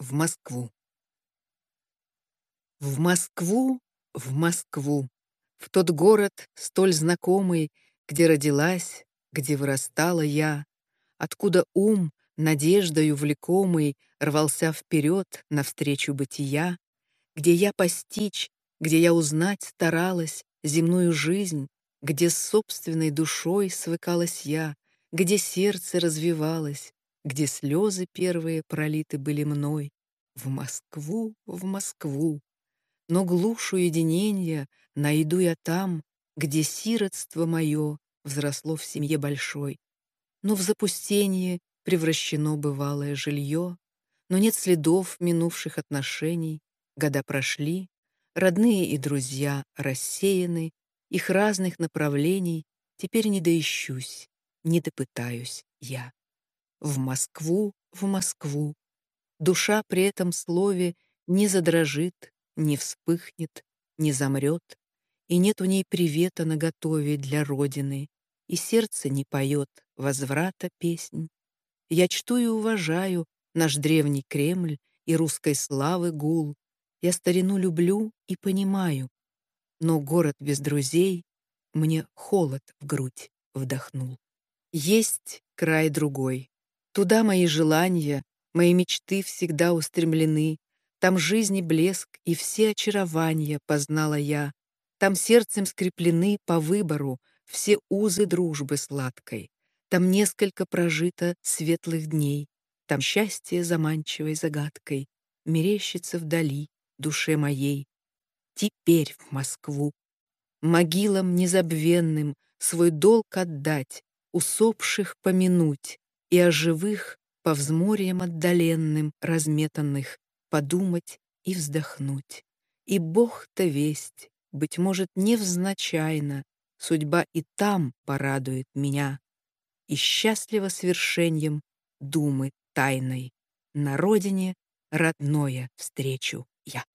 в Москву. В Москву, в Москву, в тот город, столь знакомый, где родилась, где вырастала я, откуда ум, надеждою влекомый, рвался вперед навстречу бытия, где я постичь, где я узнать старалась земную жизнь, где с собственной душой свыкалась я, где сердце развивалось, где слезы первые пролиты были мной, в Москву, в Москву. Но глушь уединения найду я там, где сиротство мое взросло в семье большой. Но в запустение превращено бывалое жилье, но нет следов минувших отношений, года прошли, родные и друзья рассеяны, их разных направлений теперь не доищусь, не допытаюсь я. в Москву, в Москву. Душа при этом слове не задрожит, не вспыхнет, не замрет, и нет у ней привета на готове для Родины, и сердце не поет возврата песнь. Я чту и уважаю наш древний Кремль и русской славы гул. Я старину люблю и понимаю, но город без друзей мне холод в грудь вдохнул. Есть край другой, Туда мои желания, мои мечты всегда устремлены. Там жизни блеск и все очарования познала я. Там сердцем скреплены по выбору все узы дружбы сладкой. Там несколько прожито светлых дней. Там счастье заманчивой загадкой мерещится вдали душе моей. Теперь в Москву. Могилам незабвенным свой долг отдать, усопших помянуть, и о живых, по взморьям отдаленным, разметанных, подумать и вздохнуть. И Бог-то весть, быть может, невзначайно, судьба и там порадует меня. И счастливо свершением думы тайной, на родине родное встречу я.